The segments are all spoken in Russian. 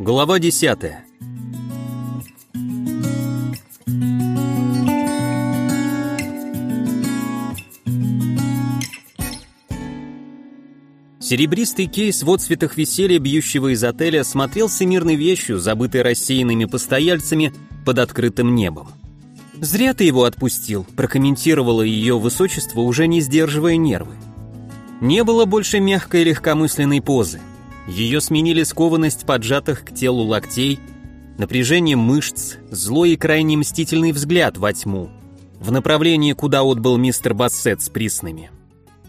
Глава 10. Серебристый кейс в отцветах веселья, бьющего из отеля, смотрелся мирной вещью, забытой рассеянными постояльцами под открытым небом. «Зря ты его отпустил», – прокомментировало ее высочество, уже не сдерживая нервы. Не было больше мягкой легкомысленной позы. Ее сменили скованность поджатых к телу локтей, напряжение мышц, злой и крайне мстительный взгляд во тьму, в направлении, куда отбыл мистер Бассет с приснами.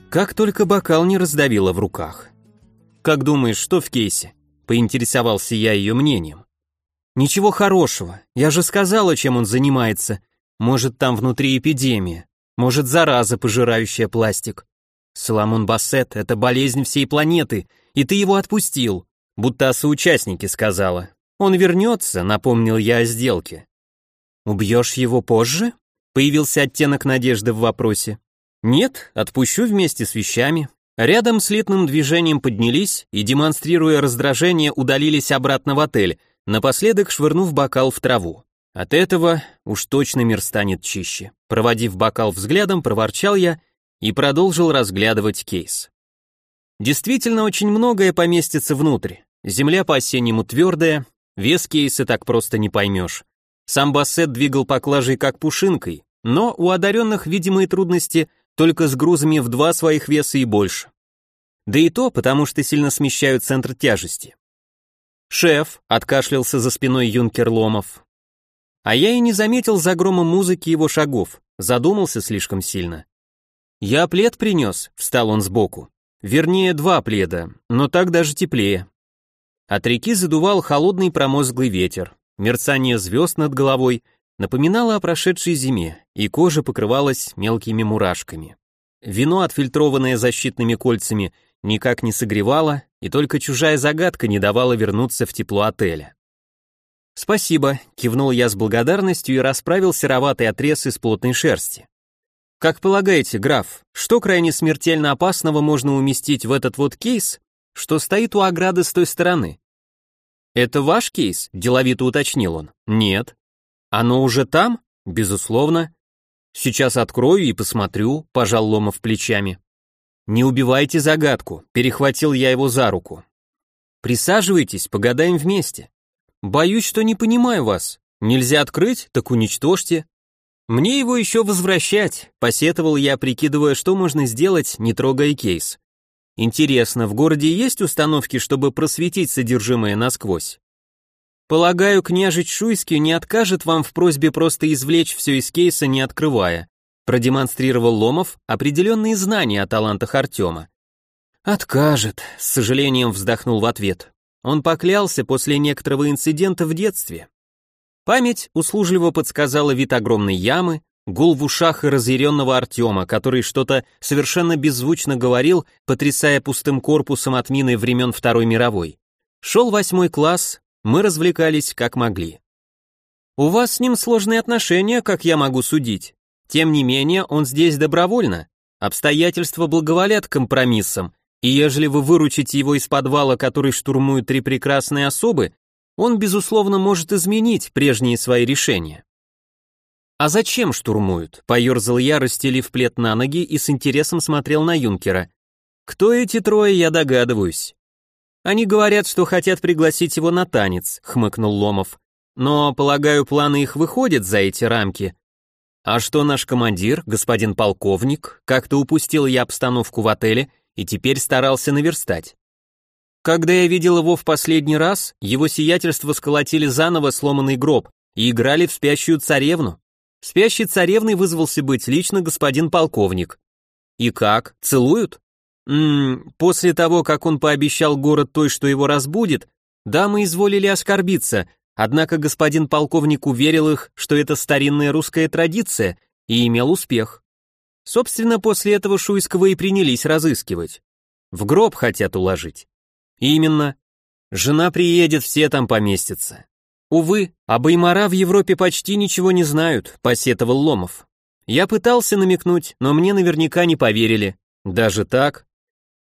Как только бокал не раздавило в руках. «Как думаешь, что в кейсе?» — поинтересовался я ее мнением. «Ничего хорошего. Я же сказала, чем он занимается. Может, там внутри эпидемия. Может, зараза, пожирающая пластик. Соломон Бассет — это болезнь всей планеты, и ты его отпустил, будто о сказала. Он вернется, напомнил я о сделке. Убьешь его позже? Появился оттенок надежды в вопросе. Нет, отпущу вместе с вещами. Рядом с летным движением поднялись и, демонстрируя раздражение, удалились обратно в отель, напоследок швырнув бокал в траву. От этого уж точно мир станет чище. Проводив бокал взглядом, проворчал я и продолжил разглядывать кейс. Действительно, очень многое поместится внутрь. Земля по-осеннему твердая, вес кейса так просто не поймешь. Сам Бассет двигал поклажей как пушинкой, но у одаренных видимые трудности только с грузами в два своих веса и больше. Да и то, потому что сильно смещают центр тяжести. «Шеф», — откашлялся за спиной юнкер Ломов. А я и не заметил за громом музыки его шагов, задумался слишком сильно. «Я плед принес», — встал он сбоку. Вернее, два пледа, но так даже теплее. От реки задувал холодный промозглый ветер. Мерцание звезд над головой напоминало о прошедшей зиме, и кожа покрывалась мелкими мурашками. Вино, отфильтрованное защитными кольцами, никак не согревало, и только чужая загадка не давала вернуться в тепло отеля. «Спасибо», — кивнул я с благодарностью и расправил сероватый отрез из плотной шерсти. Как полагаете, граф, что крайне смертельно опасного можно уместить в этот вот кейс, что стоит у ограды с той стороны? Это ваш кейс? деловито уточнил он. Нет. Оно уже там? Безусловно. Сейчас открою и посмотрю, пожал Ломов плечами. Не убивайте загадку, перехватил я его за руку. Присаживайтесь, погадаем вместе. Боюсь, что не понимаю вас. Нельзя открыть, так уничтожьте. Мне его еще возвращать, посетовал я, прикидывая, что можно сделать, не трогая кейс. Интересно, в городе есть установки, чтобы просветить содержимое насквозь? Полагаю, княжич Шуйский не откажет вам в просьбе просто извлечь все из кейса, не открывая. Продемонстрировал Ломов определенные знания о талантах Артема. Откажет, с сожалением вздохнул в ответ. Он поклялся после некоторого инцидента в детстве. Память услужливо подсказала вид огромной ямы, гул в ушах и разъяренного Артема, который что-то совершенно беззвучно говорил, потрясая пустым корпусом от мины времен Второй мировой. Шел восьмой класс, мы развлекались как могли. У вас с ним сложные отношения, как я могу судить. Тем не менее, он здесь добровольно. Обстоятельства благоволят компромиссам, и ежели вы выручите его из подвала, который штурмуют три прекрасные особы, он, безусловно, может изменить прежние свои решения. «А зачем штурмуют?» — поерзал я, расстелив плед на ноги и с интересом смотрел на юнкера. «Кто эти трое, я догадываюсь». «Они говорят, что хотят пригласить его на танец», — хмыкнул Ломов. «Но, полагаю, планы их выходят за эти рамки». «А что наш командир, господин полковник?» Как-то упустил я обстановку в отеле и теперь старался наверстать. Когда я видел его в последний раз, его сиятельство сколотили заново сломанный гроб и играли в спящую царевну. Спящей царевной вызвался быть лично господин полковник. И как, целуют? Ммм, после того, как он пообещал город той, что его разбудит, дамы изволили оскорбиться, однако господин полковник уверил их, что это старинная русская традиция, и имел успех. Собственно, после этого Шуйского и принялись разыскивать. В гроб хотят уложить. Именно. Жена приедет, все там поместятся. Увы, об Аймара в Европе почти ничего не знают, посетовал Ломов. Я пытался намекнуть, но мне наверняка не поверили. Даже так?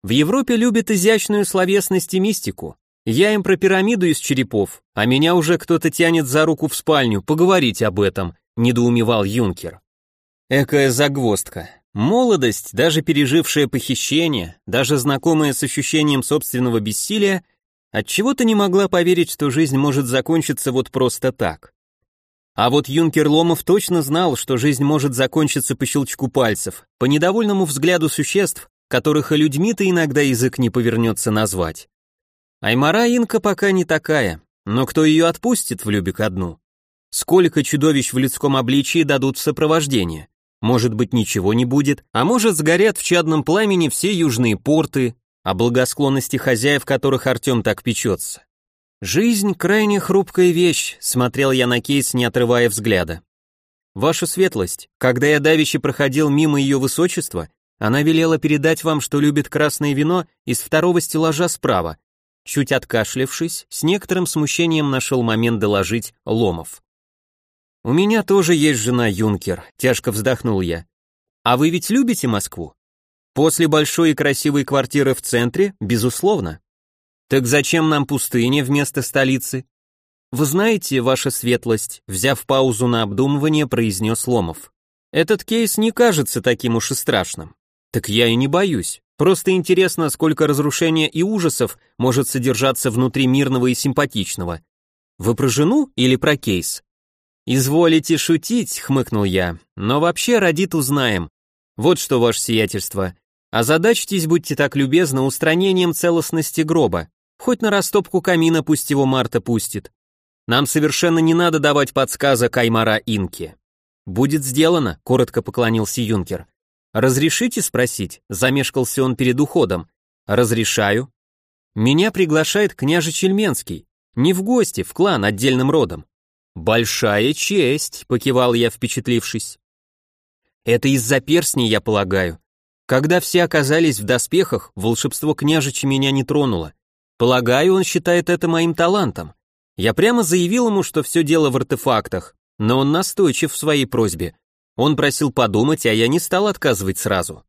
В Европе любят изящную словесность и мистику. Я им про пирамиду из черепов, а меня уже кто-то тянет за руку в спальню, поговорить об этом, недоумевал юнкер. Экая загвоздка. Молодость, даже пережившая похищение, даже знакомая с ощущением собственного бессилия, отчего-то не могла поверить, что жизнь может закончиться вот просто так. А вот юнкер Ломов точно знал, что жизнь может закончиться по щелчку пальцев, по недовольному взгляду существ, которых и людьми-то иногда язык не повернется назвать. Аймара Инка пока не такая, но кто ее отпустит в Любик одну? Сколько чудовищ в людском обличии дадут в сопровождение? Может быть, ничего не будет, а может, сгорят в чадном пламени все южные порты, о благосклонности хозяев, которых Артем так печется. «Жизнь — крайне хрупкая вещь», — смотрел я на кейс, не отрывая взгляда. «Ваша светлость, когда я давеча проходил мимо ее высочества, она велела передать вам, что любит красное вино из второго стеллажа справа, Чуть откашлявшись, с некоторым смущением нашел момент доложить Ломов. «У меня тоже есть жена Юнкер», — тяжко вздохнул я. «А вы ведь любите Москву?» «После большой и красивой квартиры в центре, безусловно». «Так зачем нам пустыня вместо столицы?» «Вы знаете, ваша светлость», — взяв паузу на обдумывание, произнес Ломов. «Этот кейс не кажется таким уж и страшным». «Так я и не боюсь. Просто интересно, сколько разрушения и ужасов может содержаться внутри мирного и симпатичного. Вы про жену или про кейс? Изволите шутить, хмыкнул я, но вообще родит узнаем. Вот что ваше сиятельство. Озадачьтесь, будьте так любезны, устранением целостности гроба. Хоть на растопку камина пусть его Марта пустит. Нам совершенно не надо давать подсказок Аймара Инке. Будет сделано, коротко поклонился юнкер. «Разрешите спросить?» — замешкался он перед уходом. «Разрешаю». «Меня приглашает княже Чельменский. Не в гости, в клан отдельным родом». «Большая честь», — покивал я, впечатлившись. «Это из-за перстней, я полагаю. Когда все оказались в доспехах, волшебство княжича меня не тронуло. Полагаю, он считает это моим талантом. Я прямо заявил ему, что все дело в артефактах, но он настойчив в своей просьбе. Он просил подумать, а я не стал отказывать сразу.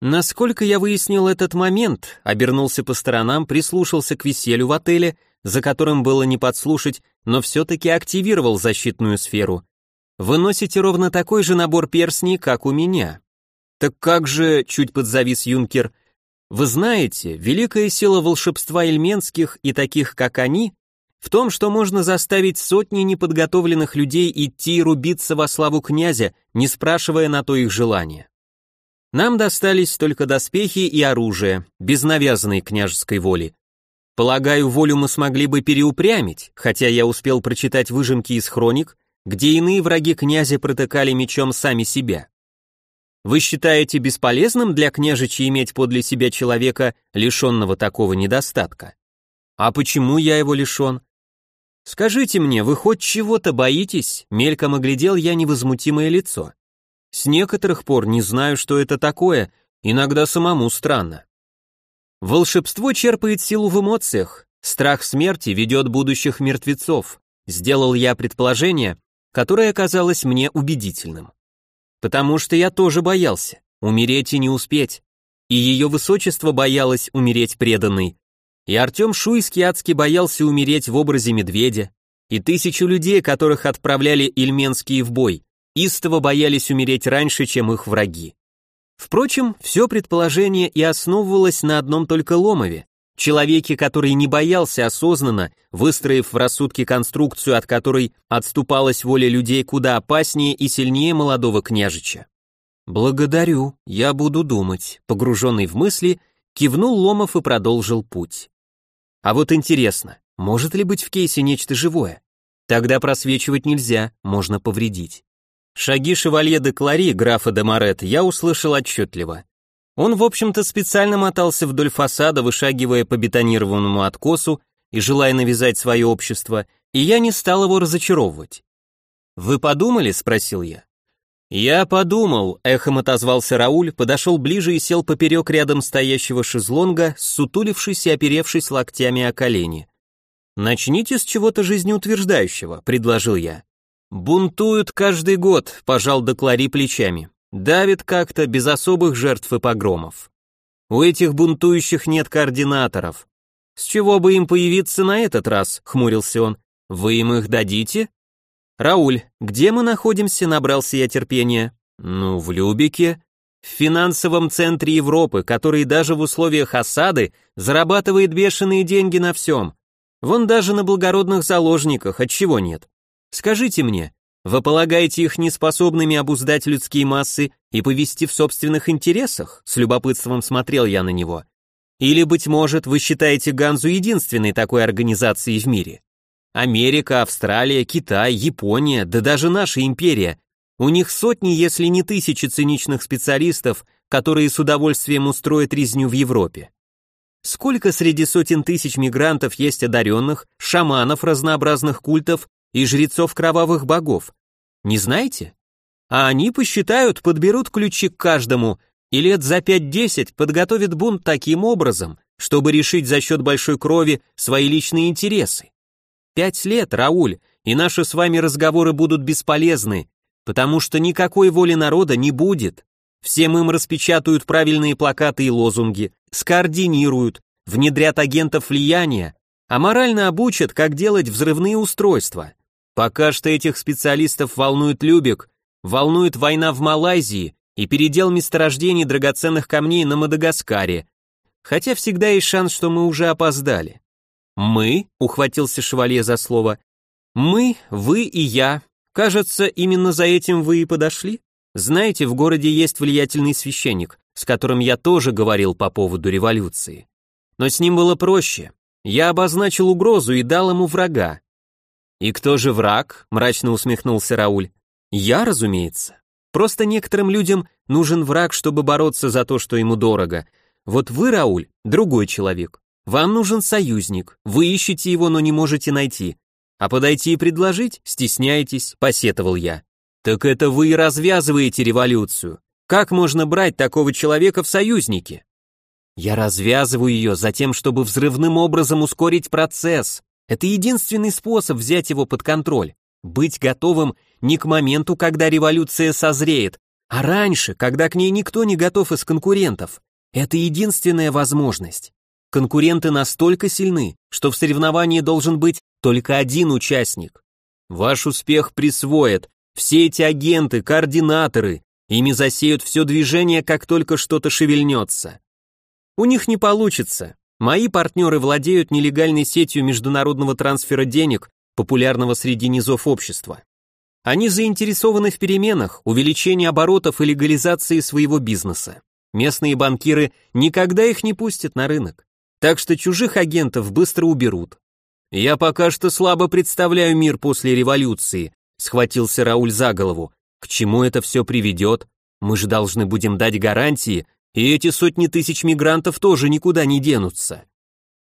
Насколько я выяснил этот момент, обернулся по сторонам, прислушался к веселью в отеле, за которым было не подслушать, но все-таки активировал защитную сферу. Вы носите ровно такой же набор перстней, как у меня. Так как же, чуть подзавис юнкер, вы знаете, великая сила волшебства эльменских и таких, как они, в том, что можно заставить сотни неподготовленных людей идти и рубиться во славу князя, не спрашивая на то их желание. Нам достались только доспехи и оружие, без навязанной княжеской воли. Полагаю, волю мы смогли бы переупрямить, хотя я успел прочитать выжимки из хроник, где иные враги князя протыкали мечом сами себя. Вы считаете бесполезным для княжича иметь подле себя человека, лишенного такого недостатка? А почему я его лишен? Скажите мне, вы хоть чего-то боитесь? Мельком оглядел я невозмутимое лицо. С некоторых пор не знаю, что это такое, иногда самому странно. Волшебство черпает силу в эмоциях, страх смерти ведет будущих мертвецов. Сделал я предположение, которое оказалось мне убедительным. Потому что я тоже боялся, умереть и не успеть. И ее высочество боялось умереть преданной, и Артем Шуйский адски боялся умереть в образе медведя, и тысячу людей, которых отправляли ильменские в бой, истово боялись умереть раньше, чем их враги. Впрочем, все предположение и основывалось на одном только Ломове, человеке, который не боялся осознанно, выстроив в рассудке конструкцию, от которой отступалась воля людей куда опаснее и сильнее молодого княжича. «Благодарю, я буду думать», погруженный в мысли, кивнул Ломов и продолжил путь. А вот интересно, может ли быть в кейсе нечто живое? Тогда просвечивать нельзя, можно повредить. Шаги шевалье де Клари, графа де Морет, я услышал отчетливо. Он, в общем-то, специально мотался вдоль фасада, вышагивая по бетонированному откосу и желая навязать свое общество, и я не стал его разочаровывать. «Вы подумали?» — спросил я. «Я подумал», — эхом отозвался Рауль, подошел ближе и сел поперек рядом стоящего шезлонга, сутулившись и оперевшись локтями о колени. «Начните с чего-то жизнеутверждающего», — предложил я. «Бунтуют каждый год», — пожал Доклари плечами. «Давит как-то, без особых жертв и погромов. У этих бунтующих нет координаторов. С чего бы им появиться на этот раз, хмурился он. Вы им их дадите? Рауль, где мы находимся, набрался я терпения. Ну, в Любике, в финансовом центре Европы, который даже в условиях осады зарабатывает бешеные деньги на всем. Вон даже на благородных заложниках, от чего нет? Скажите мне, вы полагаете их неспособными обуздать людские массы и повести в собственных интересах? С любопытством смотрел я на него. Или, быть может, вы считаете Ганзу единственной такой организацией в мире? Америка, Австралия, Китай, Япония, да даже наша империя. У них сотни, если не тысячи циничных специалистов, которые с удовольствием устроят резню в Европе. Сколько среди сотен тысяч мигрантов есть одаренных, шаманов разнообразных культов и жрецов кровавых богов? Не знаете? А они посчитают, подберут ключи к каждому, и лет за 5-10 подготовят бунт таким образом, чтобы решить за счет большой крови свои личные интересы. Пять лет, Рауль, и наши с вами разговоры будут бесполезны, потому что никакой воли народа не будет. Всем им распечатают правильные плакаты и лозунги, скоординируют, внедрят агентов влияния, а морально обучат, как делать взрывные устройства. Пока что этих специалистов волнует Любек, волнует война в Малайзии и передел месторождений драгоценных камней на Мадагаскаре. Хотя всегда есть шанс, что мы уже опоздали. «Мы?» — ухватился шевалье за слово. «Мы, вы и я. Кажется, именно за этим вы и подошли. Знаете, в городе есть влиятельный священник, с которым я тоже говорил по поводу революции. Но с ним было проще. Я обозначил угрозу и дал ему врага. «И кто же враг?» — мрачно усмехнулся Рауль. «Я, разумеется. Просто некоторым людям нужен враг, чтобы бороться за то, что ему дорого. Вот вы, Рауль, другой человек. Вам нужен союзник. Вы ищете его, но не можете найти. А подойти и предложить стесняетесь, посетовал я. Так это вы и развязываете революцию. Как можно брать такого человека в союзники? Я развязываю ее за тем, чтобы взрывным образом ускорить процесс. Это единственный способ взять его под контроль. Быть готовым не к моменту, когда революция созреет, а раньше, когда к ней никто не готов из конкурентов. Это единственная возможность. Конкуренты настолько сильны, что в соревновании должен быть только один участник. Ваш успех присвоят все эти агенты, координаторы, ими засеют все движение, как только что-то шевельнется. У них не получится. Мои партнеры владеют нелегальной сетью международного трансфера денег, популярного среди низов общества. Они заинтересованы в переменах, увеличении оборотов и легализации своего бизнеса. Местные банкиры никогда их не пустят на рынок. Так что чужих агентов быстро уберут. Я пока что слабо представляю мир после революции, схватился Рауль за голову. К чему это все приведет? Мы же должны будем дать гарантии, и эти сотни тысяч мигрантов тоже никуда не денутся.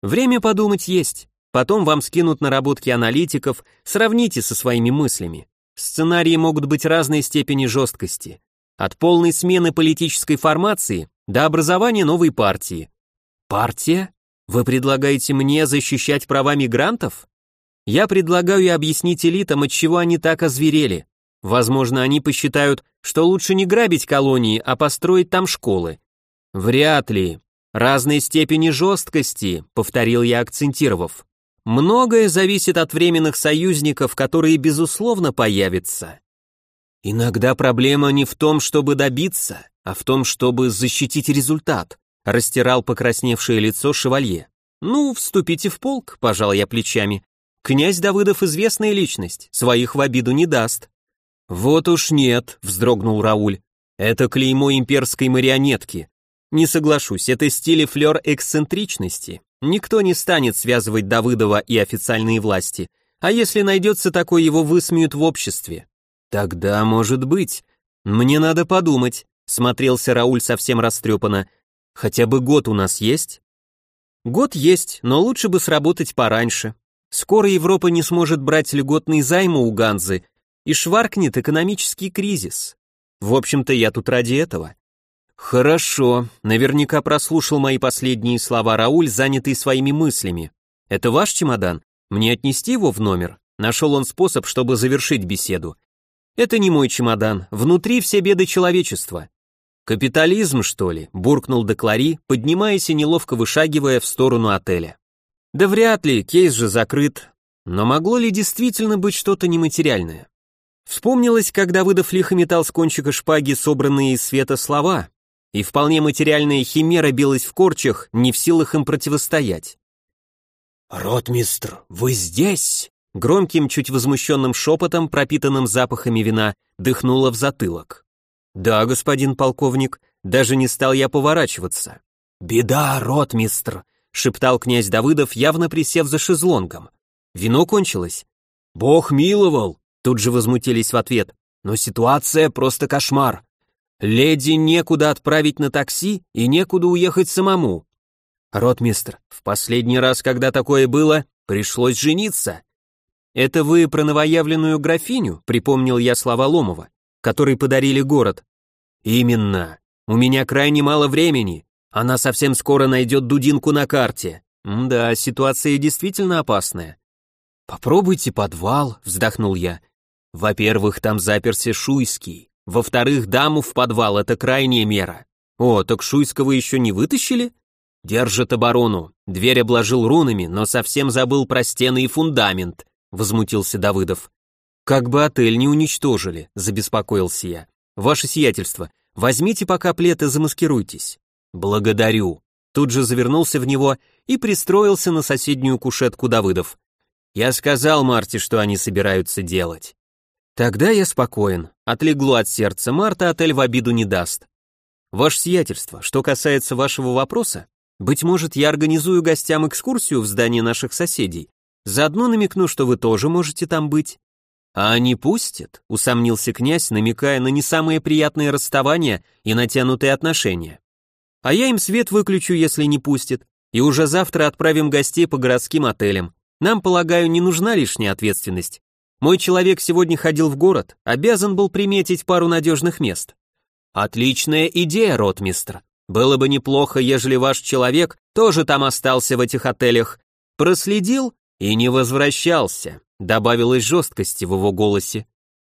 Время подумать есть. Потом вам скинут наработки аналитиков, сравните со своими мыслями. Сценарии могут быть разной степени жесткости. От полной смены политической формации до образования новой партии. Партия? Вы предлагаете мне защищать права мигрантов? Я предлагаю объяснить элитам, от чего они так озверели. Возможно, они посчитают, что лучше не грабить колонии, а построить там школы. Вряд ли. Разной степени жесткости, повторил я, акцентировав. Многое зависит от временных союзников, которые, безусловно, появятся. Иногда проблема не в том, чтобы добиться, а в том, чтобы защитить результат, растирал покрасневшее лицо шевалье. Ну, вступите в полк, пожал я плечами. Князь Давыдов известная личность, своих в обиду не даст. Вот уж нет, вздрогнул Рауль. Это клеймо имперской марионетки. Не соглашусь, это стиль и флер эксцентричности. Никто не станет связывать Давыдова и официальные власти, а если найдется такой, его высмеют в обществе. Тогда, может быть. Мне надо подумать, смотрелся Рауль совсем растрепанно. Хотя бы год у нас есть? Год есть, но лучше бы сработать пораньше. Скоро Европа не сможет брать льготные займы у Ганзы, и шваркнет экономический кризис. В общем-то, я тут ради этого. «Хорошо», — наверняка прослушал мои последние слова Рауль, занятый своими мыслями. «Это ваш чемодан? Мне отнести его в номер?» Нашел он способ, чтобы завершить беседу. «Это не мой чемодан, внутри все беды человечества». «Капитализм, что ли?» — буркнул Деклари, поднимаясь и неловко вышагивая в сторону отеля. Да вряд ли, кейс же закрыт. Но могло ли действительно быть что-то нематериальное? Вспомнилось, когда выдав лихо металл с кончика шпаги собранные из света слова, и вполне материальная химера билась в корчах, не в силах им противостоять. «Ротмистр, вы здесь?» Громким, чуть возмущенным шепотом, пропитанным запахами вина, дыхнуло в затылок. «Да, господин полковник, даже не стал я поворачиваться». «Беда, ротмистр!» — шептал князь Давыдов, явно присев за шезлонгом. «Вино кончилось?» «Бог миловал!» — тут же возмутились в ответ. «Но ситуация просто кошмар. Леди некуда отправить на такси и некуда уехать самому. Ротмистр, в последний раз, когда такое было, пришлось жениться. Это вы про новоявленную графиню, припомнил я слова Ломова, который подарили город. Именно. У меня крайне мало времени. Она совсем скоро найдет дудинку на карте. Да, ситуация действительно опасная. Попробуйте подвал, вздохнул я. Во-первых, там заперся Шуйский. Во-вторых, даму в подвал — это крайняя мера. О, так Шуйского еще не вытащили? Держит оборону. Дверь обложил рунами, но совсем забыл про стены и фундамент, возмутился Давыдов. Как бы отель не уничтожили, забеспокоился я. Ваше сиятельство, возьмите пока плед и замаскируйтесь. Благодарю. Тут же завернулся в него и пристроился на соседнюю кушетку Давыдов. Я сказал Марте, что они собираются делать. Тогда я спокоен. Отлегло от сердца, Марта отель в обиду не даст. Ваше сиятельство, что касается вашего вопроса, быть может, я организую гостям экскурсию в здание наших соседей. Заодно намекну, что вы тоже можете там быть. А они пустят? Усомнился князь, намекая на не самые приятные расставания и натянутые отношения. А я им свет выключу, если не пустят, и уже завтра отправим гостей по городским отелям. Нам, полагаю, не нужна лишняя ответственность. Мой человек сегодня ходил в город, обязан был приметить пару надежных мест. Отличная идея, ротмистр. Было бы неплохо, ежели ваш человек тоже там остался в этих отелях. Проследил и не возвращался, добавилось жесткости в его голосе.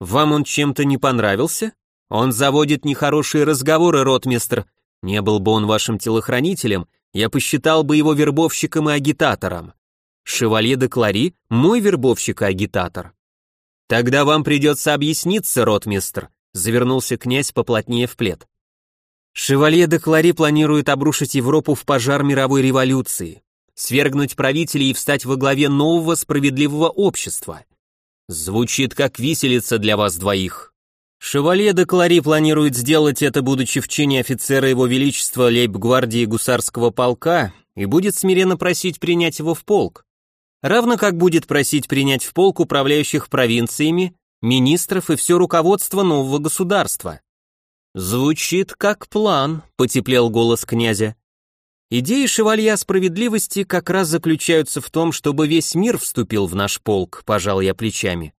Вам он чем-то не понравился? Он заводит нехорошие разговоры, ротмистр. Не был бы он вашим телохранителем, я посчитал бы его вербовщиком и агитатором. Шевалье де Клари – мой вербовщик и агитатор. «Тогда вам придется объясниться, ротмистр», — завернулся князь поплотнее в плед. «Шевалье де Клари планирует обрушить Европу в пожар мировой революции, свергнуть правителей и встать во главе нового справедливого общества. Звучит как виселица для вас двоих». Шевалье де Клари планирует сделать это, будучи в чине офицера его величества лейб-гвардии гусарского полка, и будет смиренно просить принять его в полк равно как будет просить принять в полк управляющих провинциями, министров и все руководство нового государства. Звучит как план, потеплел голос князя. Идеи шевалья справедливости как раз заключаются в том, чтобы весь мир вступил в наш полк, пожал я плечами.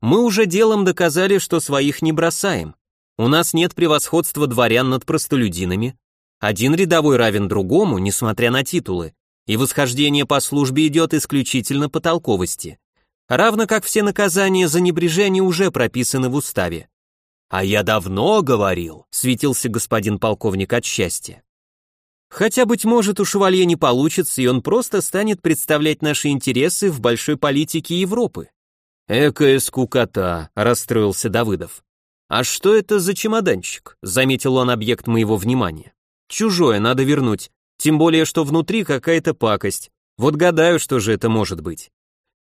Мы уже делом доказали, что своих не бросаем. У нас нет превосходства дворян над простолюдинами. Один рядовой равен другому, несмотря на титулы и восхождение по службе идет исключительно по толковости. Равно как все наказания за небрежение уже прописаны в уставе. «А я давно говорил», — светился господин полковник от счастья. Хотя, быть может, у шевалье не получится, и он просто станет представлять наши интересы в большой политике Европы. «Экая скукота», — расстроился Давыдов. «А что это за чемоданчик?» — заметил он объект моего внимания. «Чужое, надо вернуть. Тем более, что внутри какая-то пакость. Вот гадаю, что же это может быть.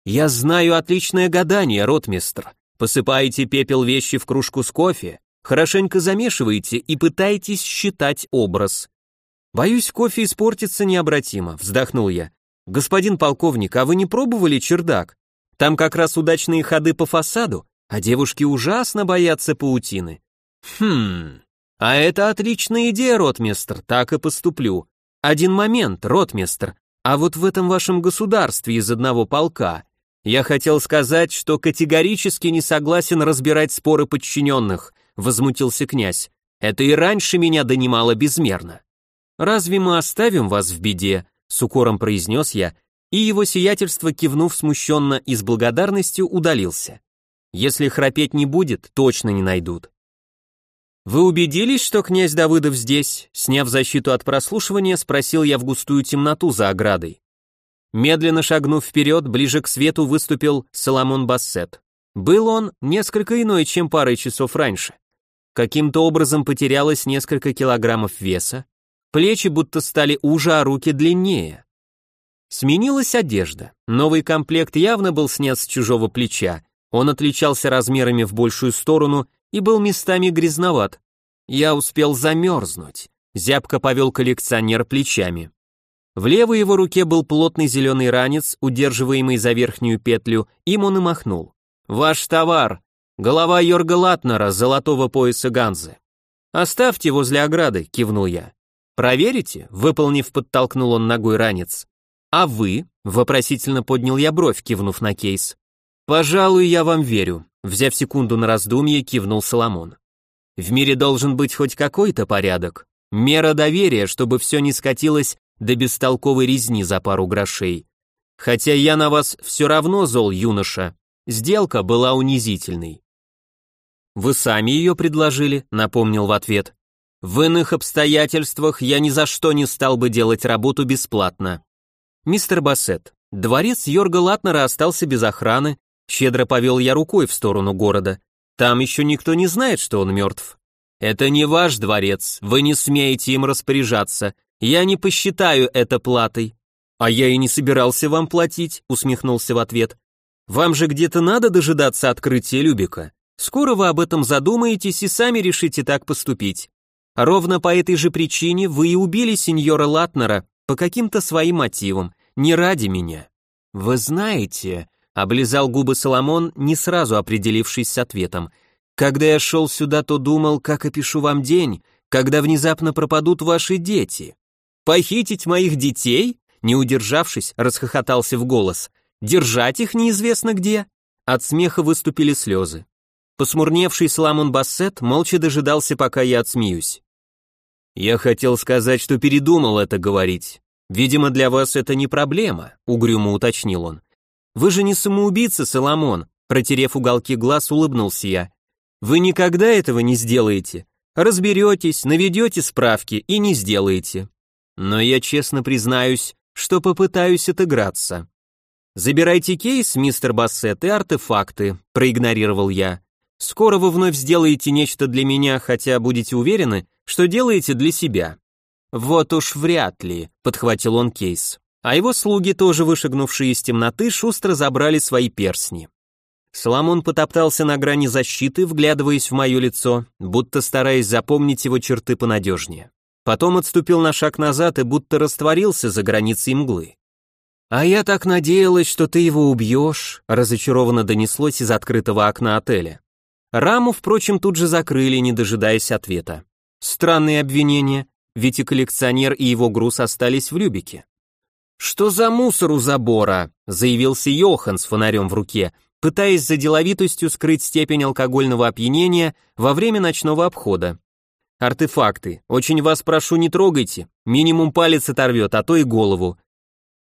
Я знаю отличное гадание, ротмистр. Посыпаете пепел вещи в кружку с кофе, хорошенько замешиваете и пытаетесь считать образ. Боюсь, кофе испортится необратимо, вздохнул я. Господин полковник, а вы не пробовали чердак? Там как раз удачные ходы по фасаду, а девушки ужасно боятся паутины. Хм, а это отличная идея, ротмистр, так и поступлю. Один момент, ротмистр, а вот в этом вашем государстве из одного полка я хотел сказать, что категорически не согласен разбирать споры подчиненных, возмутился князь. Это и раньше меня донимало безмерно. Разве мы оставим вас в беде? С укором произнес я, и его сиятельство, кивнув смущенно и с благодарностью, удалился. Если храпеть не будет, точно не найдут. «Вы убедились, что князь Давыдов здесь?» Сняв защиту от прослушивания, спросил я в густую темноту за оградой. Медленно шагнув вперед, ближе к свету выступил Соломон Бассет. Был он несколько иной, чем парой часов раньше. Каким-то образом потерялось несколько килограммов веса, плечи будто стали уже, а руки длиннее. Сменилась одежда. Новый комплект явно был снят с чужого плеча. Он отличался размерами в большую сторону и был местами грязноват. Я успел замерзнуть. Зябко повел коллекционер плечами. В левой его руке был плотный зеленый ранец, удерживаемый за верхнюю петлю, им он и махнул. «Ваш товар! Голова Йорга Латнера, золотого пояса Ганзы. Оставьте возле ограды», — кивнул я. «Проверите?» — выполнив, подтолкнул он ногой ранец. «А вы?» — вопросительно поднял я бровь, кивнув на кейс. «Пожалуй, я вам верю», — взяв секунду на раздумье, кивнул Соломон. «В мире должен быть хоть какой-то порядок, мера доверия, чтобы все не скатилось до бестолковой резни за пару грошей. Хотя я на вас все равно зол, юноша. Сделка была унизительной». «Вы сами ее предложили», — напомнил в ответ. «В иных обстоятельствах я ни за что не стал бы делать работу бесплатно. «Мистер Бассет, дворец Йорга Латнера остался без охраны, щедро повел я рукой в сторону города. Там еще никто не знает, что он мертв. Это не ваш дворец, вы не смеете им распоряжаться, я не посчитаю это платой». «А я и не собирался вам платить», усмехнулся в ответ. «Вам же где-то надо дожидаться открытия Любика. Скоро вы об этом задумаетесь и сами решите так поступить. Ровно по этой же причине вы и убили сеньора Латнера по каким-то своим мотивам не ради меня. Вы знаете, облизал губы Соломон, не сразу определившись с ответом. Когда я шел сюда, то думал, как опишу вам день, когда внезапно пропадут ваши дети. Похитить моих детей? Не удержавшись, расхохотался в голос. Держать их неизвестно где. От смеха выступили слезы. Посмурневший Соломон Бассет молча дожидался, пока я отсмеюсь. Я хотел сказать, что передумал это говорить. «Видимо, для вас это не проблема», — угрюмо уточнил он. «Вы же не самоубийца, Соломон», — протерев уголки глаз, улыбнулся я. «Вы никогда этого не сделаете. Разберетесь, наведете справки и не сделаете. Но я честно признаюсь, что попытаюсь отыграться». «Забирайте кейс, мистер Бассет, и артефакты», — проигнорировал я. «Скоро вы вновь сделаете нечто для меня, хотя будете уверены, что делаете для себя. «Вот уж вряд ли», — подхватил он кейс. А его слуги, тоже вышагнувшие из темноты, шустро забрали свои перстни. Соломон потоптался на грани защиты, вглядываясь в мое лицо, будто стараясь запомнить его черты понадежнее. Потом отступил на шаг назад и будто растворился за границей мглы. «А я так надеялась, что ты его убьешь», разочарованно донеслось из открытого окна отеля. Раму, впрочем, тут же закрыли, не дожидаясь ответа. Странные обвинения, ведь и коллекционер, и его груз остались в Любике. «Что за мусор у забора?» — заявился Йохан с фонарем в руке, пытаясь за деловитостью скрыть степень алкогольного опьянения во время ночного обхода. «Артефакты. Очень вас прошу, не трогайте. Минимум палец оторвет, а то и голову».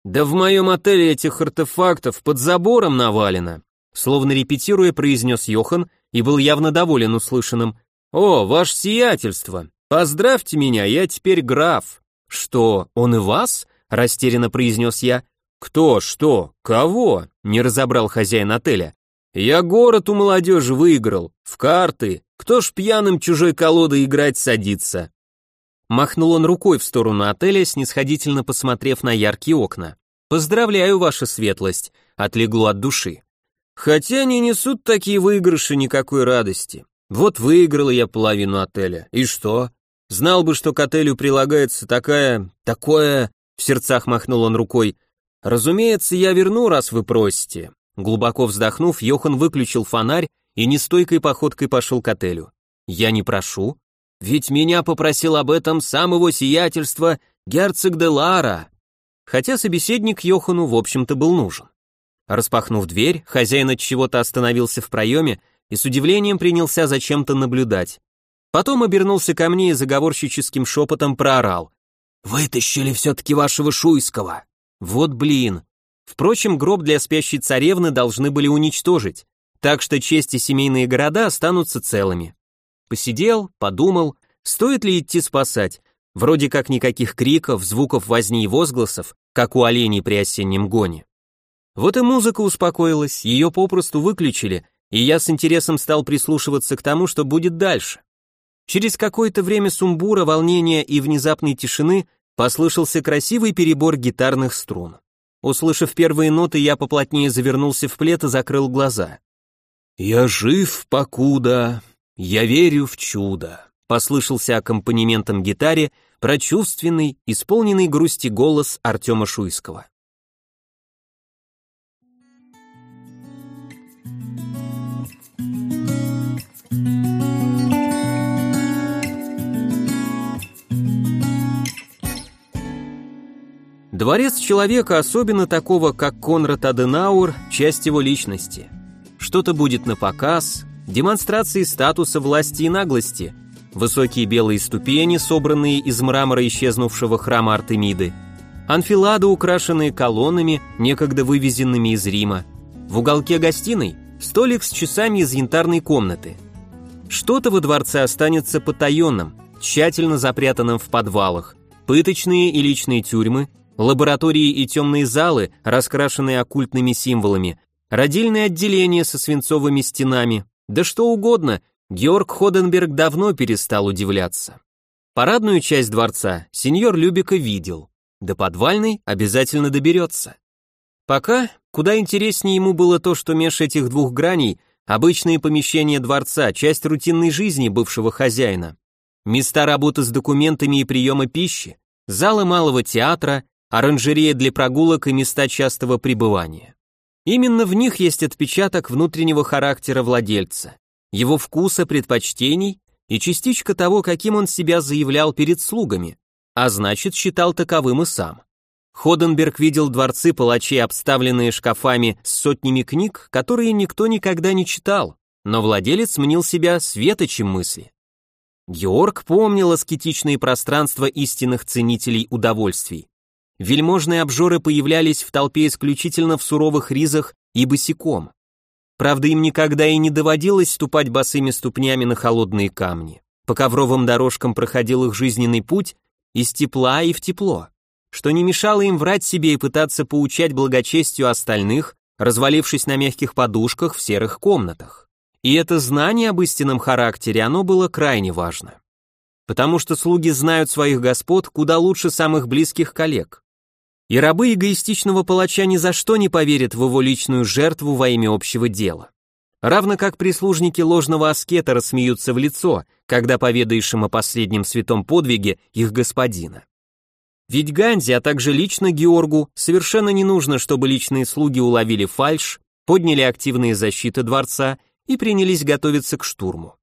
«Да в моем отеле этих артефактов под забором навалено», словно репетируя, произнес Йохан и был явно доволен услышанным. «О, ваше сиятельство! «Поздравьте меня, я теперь граф». «Что, он и вас?» — растерянно произнес я. «Кто, что, кого?» — не разобрал хозяин отеля. «Я город у молодежи выиграл, в карты. Кто ж пьяным чужой колодой играть садится?» Махнул он рукой в сторону отеля, снисходительно посмотрев на яркие окна. «Поздравляю, ваша светлость», — отлегло от души. «Хотя не несут такие выигрыши никакой радости. Вот выиграл я половину отеля. И что? Знал бы, что к отелю прилагается такая... такое... В сердцах махнул он рукой. Разумеется, я верну, раз вы просите. Глубоко вздохнув, Йохан выключил фонарь и нестойкой походкой пошел к отелю. Я не прошу. Ведь меня попросил об этом сам его сиятельство герцог де Лара. Хотя собеседник Йохану, в общем-то, был нужен. Распахнув дверь, хозяин от чего-то остановился в проеме и с удивлением принялся за чем-то наблюдать. Потом обернулся ко мне и заговорщическим шепотом проорал. «Вытащили все-таки вашего Шуйского!» Вот блин. Впрочем, гроб для спящей царевны должны были уничтожить, так что честь и семейные города останутся целыми. Посидел, подумал, стоит ли идти спасать. Вроде как никаких криков, звуков возни и возгласов, как у оленей при осеннем гоне. Вот и музыка успокоилась, ее попросту выключили, и я с интересом стал прислушиваться к тому, что будет дальше. Через какое-то время сумбура, волнения и внезапной тишины послышался красивый перебор гитарных струн. Услышав первые ноты, я поплотнее завернулся в плед и закрыл глаза. «Я жив, покуда, я верю в чудо», послышался аккомпанементом гитаре прочувственный, исполненный грусти голос Артема Шуйского. Дворец человека, особенно такого, как Конрад Аденауэр, часть его личности. Что-то будет на показ, демонстрации статуса власти и наглости, высокие белые ступени, собранные из мрамора исчезнувшего храма Артемиды, анфилады, украшенные колоннами, некогда вывезенными из Рима, в уголке гостиной столик с часами из янтарной комнаты. Что-то во дворце останется потаенным, тщательно запрятанным в подвалах, пыточные и личные тюрьмы, лаборатории и темные залы, раскрашенные оккультными символами, родильные отделения со свинцовыми стенами, да что угодно, Георг Ходенберг давно перестал удивляться. Парадную часть дворца сеньор Любика видел, до подвальной обязательно доберется. Пока куда интереснее ему было то, что меж этих двух граней обычные помещения дворца, часть рутинной жизни бывшего хозяина, места работы с документами и приема пищи, залы малого театра, оранжерея для прогулок и места частого пребывания. Именно в них есть отпечаток внутреннего характера владельца, его вкуса, предпочтений и частичка того, каким он себя заявлял перед слугами, а значит считал таковым и сам. Ходенберг видел дворцы палачей, обставленные шкафами с сотнями книг, которые никто никогда не читал, но владелец мнил себя светочем мысли. Георг помнил аскетичные пространства истинных ценителей удовольствий. Вельможные обжоры появлялись в толпе исключительно в суровых ризах и босиком. Правда, им никогда и не доводилось ступать босыми ступнями на холодные камни. По ковровым дорожкам проходил их жизненный путь из тепла и в тепло, что не мешало им врать себе и пытаться поучать благочестию остальных, развалившись на мягких подушках в серых комнатах. И это знание об истинном характере, оно было крайне важно. Потому что слуги знают своих господ куда лучше самых близких коллег. И рабы эгоистичного палача ни за что не поверят в его личную жертву во имя общего дела. Равно как прислужники ложного аскета рассмеются в лицо, когда поведаешь им о последнем святом подвиге их господина. Ведь Ганзи, а также лично Георгу, совершенно не нужно, чтобы личные слуги уловили фальшь, подняли активные защиты дворца и принялись готовиться к штурму.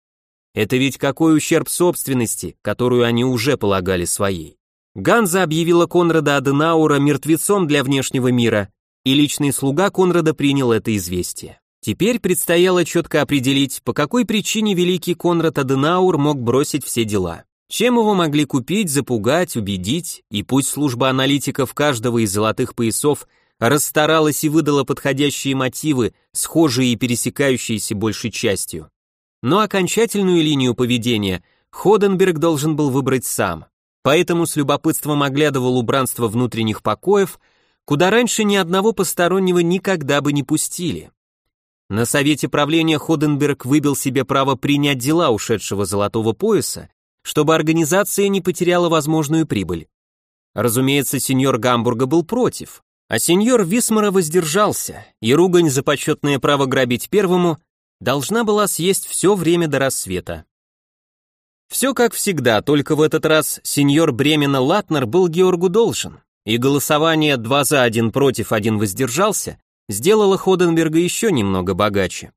Это ведь какой ущерб собственности, которую они уже полагали своей. Ганза объявила Конрада Аденаура мертвецом для внешнего мира, и личный слуга Конрада принял это известие. Теперь предстояло четко определить, по какой причине великий Конрад Аденаур мог бросить все дела. Чем его могли купить, запугать, убедить, и пусть служба аналитиков каждого из золотых поясов расстаралась и выдала подходящие мотивы, схожие и пересекающиеся большей частью. Но окончательную линию поведения Ходенберг должен был выбрать сам поэтому с любопытством оглядывал убранство внутренних покоев, куда раньше ни одного постороннего никогда бы не пустили. На совете правления Ходенберг выбил себе право принять дела ушедшего золотого пояса, чтобы организация не потеряла возможную прибыль. Разумеется, сеньор Гамбурга был против, а сеньор Висмара воздержался, и ругань за почетное право грабить первому должна была съесть все время до рассвета. Все как всегда, только в этот раз сеньор Бремена Латнер был Георгу должен, и голосование два за один против один воздержался сделало Ходенберга еще немного богаче.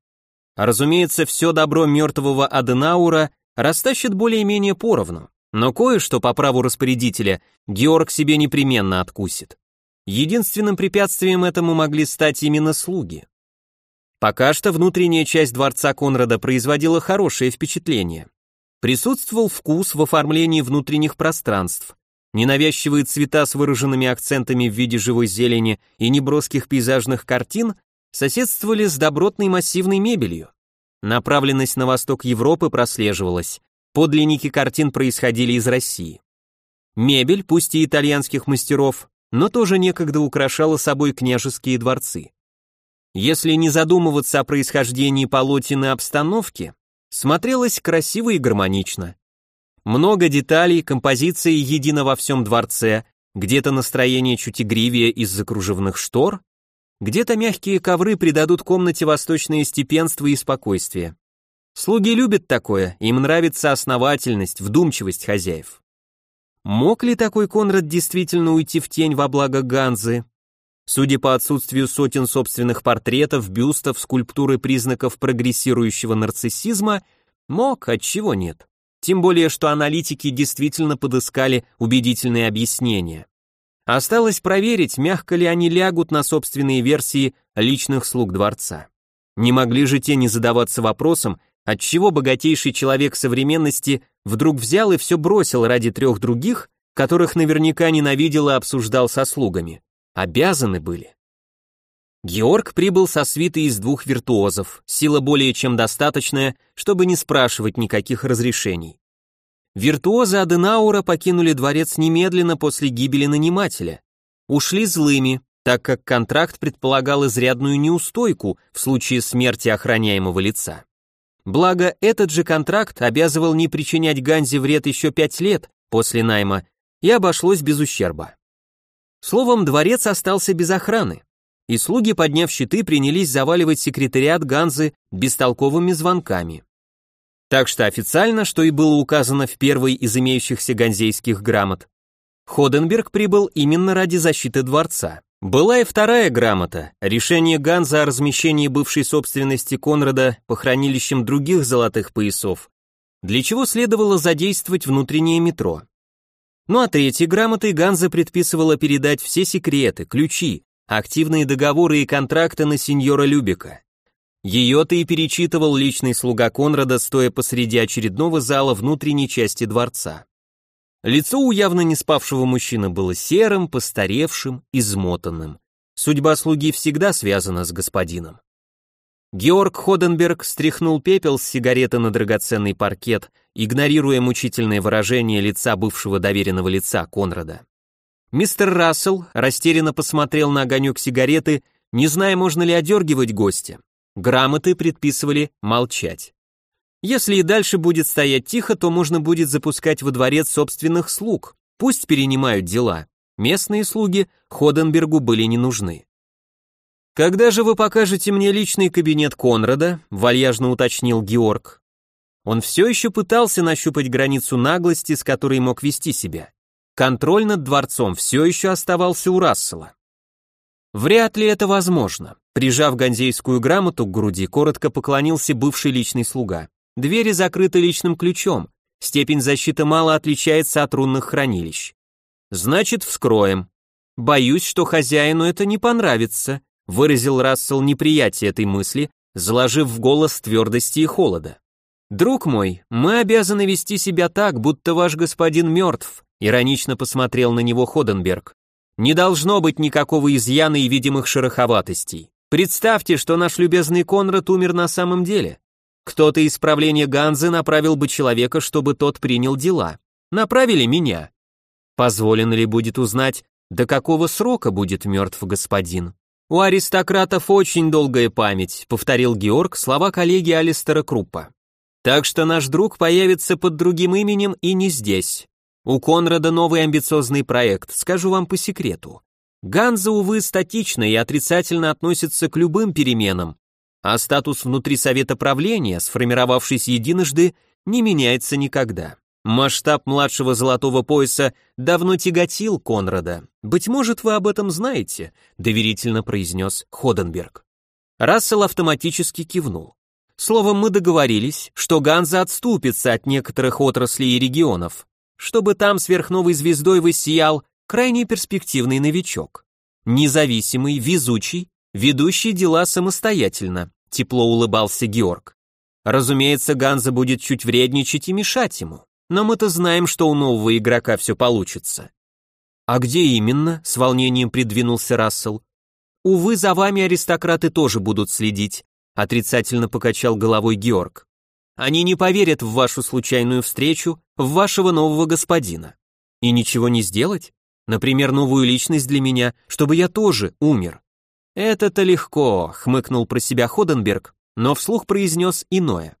Разумеется, все добро мертвого Аденаура растащит более-менее поровну, но кое-что по праву распорядителя Георг себе непременно откусит. Единственным препятствием этому могли стать именно слуги. Пока что внутренняя часть дворца Конрада производила хорошее впечатление. Присутствовал вкус в оформлении внутренних пространств. Ненавязчивые цвета с выраженными акцентами в виде живой зелени и неброских пейзажных картин соседствовали с добротной массивной мебелью. Направленность на восток Европы прослеживалась. Подлинники картин происходили из России. Мебель, пусть и итальянских мастеров, но тоже некогда украшала собой княжеские дворцы. Если не задумываться о происхождении полотен и обстановке, смотрелось красиво и гармонично. Много деталей, композиции едино во всем дворце, где-то настроение чуть игривее из-за кружевных штор, где-то мягкие ковры придадут комнате восточное степенство и спокойствие. Слуги любят такое, им нравится основательность, вдумчивость хозяев. Мог ли такой Конрад действительно уйти в тень во благо Ганзы? Судя по отсутствию сотен собственных портретов, бюстов, скульптуры признаков прогрессирующего нарциссизма, мог, отчего нет. Тем более, что аналитики действительно подыскали убедительные объяснения. Осталось проверить, мягко ли они лягут на собственные версии личных слуг дворца. Не могли же те не задаваться вопросом, отчего богатейший человек современности вдруг взял и все бросил ради трех других, которых наверняка ненавидел и обсуждал со слугами. Обязаны были. Георг прибыл со свитой из двух виртуозов, сила более чем достаточная, чтобы не спрашивать никаких разрешений. Виртуозы Аденаура покинули дворец немедленно после гибели нанимателя. Ушли злыми, так как контракт предполагал изрядную неустойку в случае смерти охраняемого лица. Благо, этот же контракт обязывал не причинять Ганзе вред еще пять лет после найма и обошлось без ущерба. Словом, дворец остался без охраны, и слуги, подняв щиты, принялись заваливать секретариат Ганзы бестолковыми звонками. Так что официально, что и было указано в первой из имеющихся ганзейских грамот, Ходенберг прибыл именно ради защиты дворца. Была и вторая грамота, решение Ганза о размещении бывшей собственности Конрада по хранилищам других золотых поясов, для чего следовало задействовать внутреннее метро. Ну а третьей грамотой Ганза предписывала передать все секреты, ключи, активные договоры и контракты на сеньора Любика. Ее-то и перечитывал личный слуга Конрада, стоя посреди очередного зала внутренней части дворца. Лицо у явно не спавшего мужчины было серым, постаревшим, измотанным. Судьба слуги всегда связана с господином. Георг Ходенберг стряхнул пепел с сигареты на драгоценный паркет, игнорируя мучительное выражение лица бывшего доверенного лица Конрада. Мистер Рассел растерянно посмотрел на огонек сигареты, не зная, можно ли одергивать гостя. Грамоты предписывали молчать. Если и дальше будет стоять тихо, то можно будет запускать во дворец собственных слуг. Пусть перенимают дела. Местные слуги Ходенбергу были не нужны. «Когда же вы покажете мне личный кабинет Конрада?» — вальяжно уточнил Георг. Он все еще пытался нащупать границу наглости, с которой мог вести себя. Контроль над дворцом все еще оставался у Рассела. Вряд ли это возможно. Прижав ганзейскую грамоту к груди, коротко поклонился бывший личный слуга. Двери закрыты личным ключом. Степень защиты мало отличается от рунных хранилищ. Значит, вскроем. Боюсь, что хозяину это не понравится, выразил Рассел неприятие этой мысли, заложив в голос твердости и холода. Друг мой, мы обязаны вести себя так, будто ваш господин мертв, иронично посмотрел на него Ходенберг. Не должно быть никакого изъяна и видимых шероховатостей. Представьте, что наш любезный Конрад умер на самом деле. Кто-то из правления Ганзы направил бы человека, чтобы тот принял дела. Направили меня. Позволено ли будет узнать, до какого срока будет мертв господин? У аристократов очень долгая память, повторил Георг слова коллеги Алистера Круппа. Так что наш друг появится под другим именем и не здесь. У Конрада новый амбициозный проект, скажу вам по секрету. Ганза, увы, статична и отрицательно относится к любым переменам, а статус внутри совета правления, сформировавшись единожды, не меняется никогда. Масштаб младшего золотого пояса давно тяготил Конрада. Быть может, вы об этом знаете, доверительно произнес Ходенберг. Рассел автоматически кивнул. Словом, мы договорились, что Ганза отступится от некоторых отраслей и регионов, чтобы там сверхновой звездой высиял крайне перспективный новичок. Независимый, везучий, ведущий дела самостоятельно тепло улыбался Георг. Разумеется, Ганза будет чуть вредничать и мешать ему, но мы-то знаем, что у нового игрока все получится. А где именно? С волнением придвинулся Рассел. Увы, за вами аристократы тоже будут следить, отрицательно покачал головой Георг. Они не поверят в вашу случайную встречу, в вашего нового господина. И ничего не сделать? Например, новую личность для меня, чтобы я тоже умер. Это-то легко, хмыкнул про себя Ходенберг, но вслух произнес иное.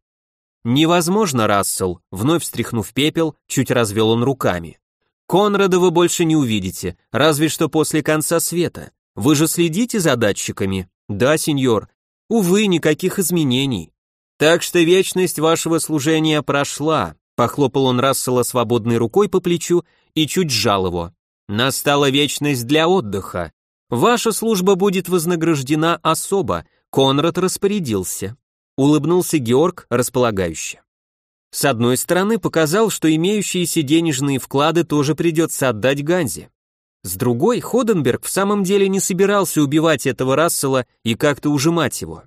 Невозможно, Рассел, вновь встряхнув пепел, чуть развел он руками. Конрада вы больше не увидите, разве что после конца света. Вы же следите за датчиками? Да, сеньор. Увы, никаких изменений. Так что вечность вашего служения прошла, похлопал он Рассела свободной рукой по плечу и чуть сжал его. Настала вечность для отдыха. Ваша служба будет вознаграждена особо, Конрад распорядился. Улыбнулся Георг располагающе. С одной стороны, показал, что имеющиеся денежные вклады тоже придется отдать Ганзе. С другой, Ходенберг в самом деле не собирался убивать этого Рассела и как-то ужимать его.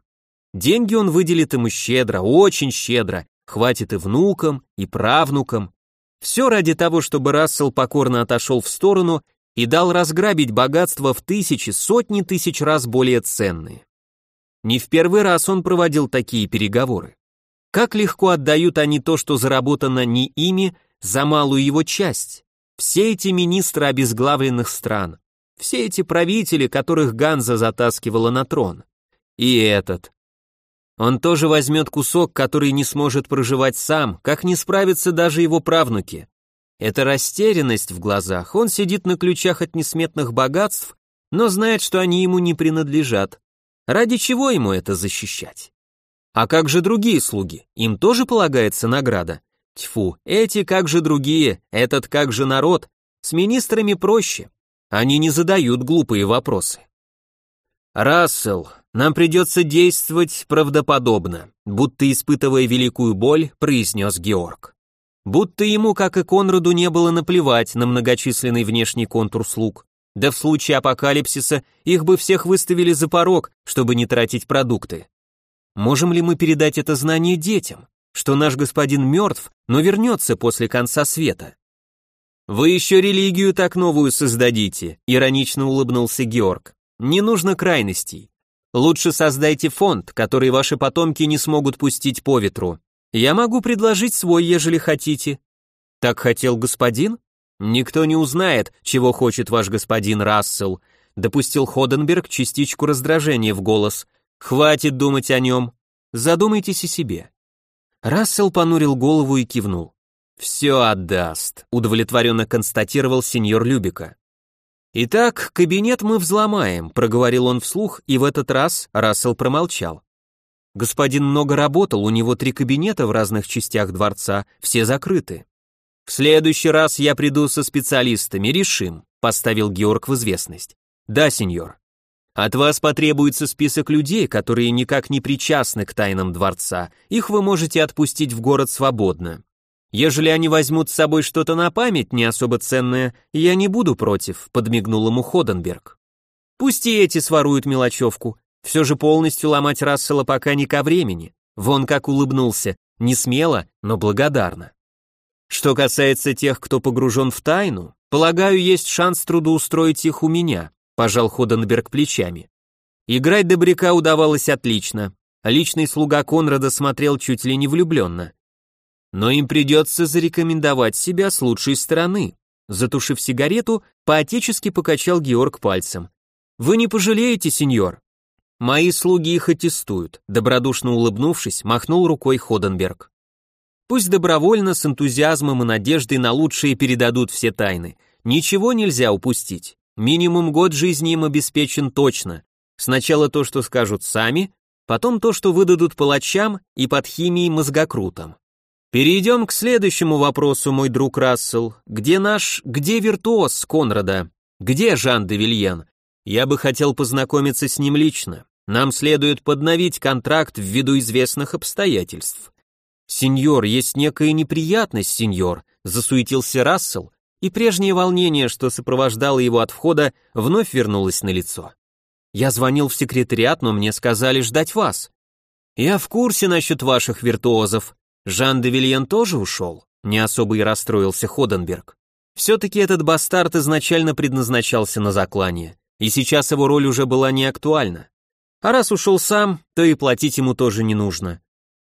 Деньги он выделит ему щедро, очень щедро, хватит и внукам, и правнукам. Все ради того, чтобы Рассел покорно отошел в сторону и дал разграбить богатство в тысячи, сотни тысяч раз более ценные. Не в первый раз он проводил такие переговоры. Как легко отдают они то, что заработано не ими, за малую его часть. Все эти министры обезглавленных стран, все эти правители, которых Ганза затаскивала на трон. И этот. Он тоже возьмет кусок, который не сможет проживать сам, как не справятся даже его правнуки. Это растерянность в глазах, он сидит на ключах от несметных богатств, но знает, что они ему не принадлежат. Ради чего ему это защищать? А как же другие слуги? Им тоже полагается награда? Тьфу, эти как же другие, этот как же народ. С министрами проще. Они не задают глупые вопросы. Рассел, нам придется действовать правдоподобно, будто испытывая великую боль, произнес Георг. Будто ему, как и Конраду, не было наплевать на многочисленный внешний контур слуг. Да в случае апокалипсиса их бы всех выставили за порог, чтобы не тратить продукты. Можем ли мы передать это знание детям, что наш господин мертв, но вернется после конца света? Вы еще религию так новую создадите, иронично улыбнулся Георг. Не нужно крайностей. Лучше создайте фонд, который ваши потомки не смогут пустить по ветру. Я могу предложить свой, ежели хотите. Так хотел господин? Никто не узнает, чего хочет ваш господин Рассел, допустил Ходенберг частичку раздражения в голос. Хватит думать о нем. Задумайтесь о себе. Рассел понурил голову и кивнул. «Все отдаст», — удовлетворенно констатировал сеньор Любика. «Итак, кабинет мы взломаем», — проговорил он вслух, и в этот раз Рассел промолчал. Господин много работал, у него три кабинета в разных частях дворца, все закрыты. «В следующий раз я приду со специалистами, решим», — поставил Георг в известность. «Да, сеньор». От вас потребуется список людей, которые никак не причастны к тайнам дворца. Их вы можете отпустить в город свободно. Ежели они возьмут с собой что-то на память не особо ценное, я не буду против, подмигнул ему Ходенберг. Пусть и эти своруют мелочевку. Все же полностью ломать Рассела пока не ко времени. Вон как улыбнулся, не смело, но благодарно. Что касается тех, кто погружен в тайну, полагаю, есть шанс трудоустроить их у меня пожал Ходенберг плечами. Играть добряка удавалось отлично. Личный слуга Конрада смотрел чуть ли не влюбленно. Но им придется зарекомендовать себя с лучшей стороны. Затушив сигарету, поотечески покачал Георг пальцем. «Вы не пожалеете, сеньор?» «Мои слуги их аттестуют», добродушно улыбнувшись, махнул рукой Ходенберг. «Пусть добровольно, с энтузиазмом и надеждой на лучшее передадут все тайны. Ничего нельзя упустить. Минимум год жизни им обеспечен точно. Сначала то, что скажут сами, потом то, что выдадут палачам и под химией мозгокрутом. Перейдем к следующему вопросу, мой друг Рассел. Где наш, где виртуоз Конрада? Где Жан де Вильен? Я бы хотел познакомиться с ним лично. Нам следует подновить контракт ввиду известных обстоятельств. Сеньор, есть некая неприятность, сеньор, засуетился Рассел, и прежнее волнение, что сопровождало его от входа, вновь вернулось на лицо. Я звонил в секретариат, но мне сказали ждать вас. Я в курсе насчет ваших виртуозов. Жан де Вильен тоже ушел, не особо и расстроился Ходенберг. Все-таки этот бастард изначально предназначался на заклание, и сейчас его роль уже была не актуальна. А раз ушел сам, то и платить ему тоже не нужно.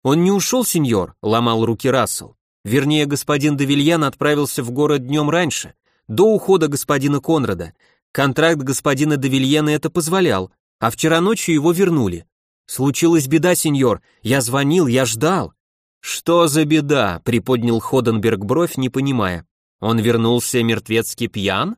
Он не ушел, сеньор, ломал руки Рассел. Вернее, господин Давильян отправился в город днем раньше, до ухода господина Конрада. Контракт господина Давильена это позволял, а вчера ночью его вернули. Случилась беда, сеньор. Я звонил, я ждал. Что за беда? приподнял Ходенберг бровь, не понимая. Он вернулся мертвецки пьян?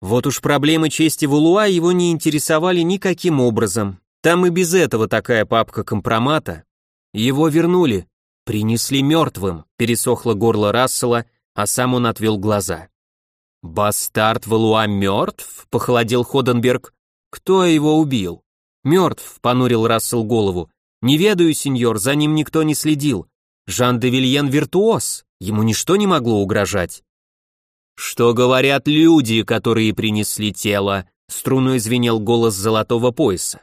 Вот уж проблемы чести Вулуа его не интересовали никаким образом. Там и без этого такая папка компромата. Его вернули, принесли мертвым, пересохло горло Рассела, а сам он отвел глаза. «Бастард Валуа мертв?» — похолодел Ходенберг. «Кто его убил?» «Мертв», — понурил Рассел голову. «Не ведаю, сеньор, за ним никто не следил. Жан де Вильен виртуоз, ему ничто не могло угрожать». «Что говорят люди, которые принесли тело?» — струной звенел голос золотого пояса.